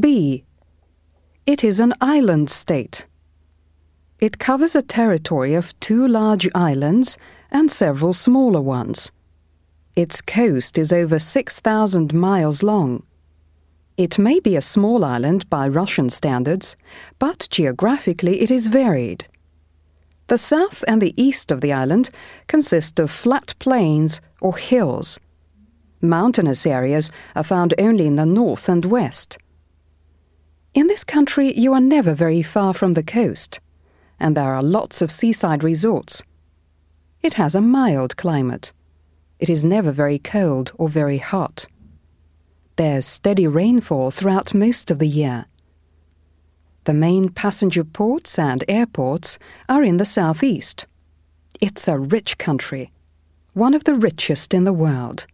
B. It is an island state. It covers a territory of two large islands and several smaller ones. Its coast is over 6,000 miles long. It may be a small island by Russian standards, but geographically it is varied. The south and the east of the island consist of flat plains or hills. Mountainous areas are found only in the north and west. In this country, you are never very far from the coast, and there are lots of seaside resorts. It has a mild climate. It is never very cold or very hot. There's steady rainfall throughout most of the year. The main passenger ports and airports are in the southeast. It's a rich country, one of the richest in the world.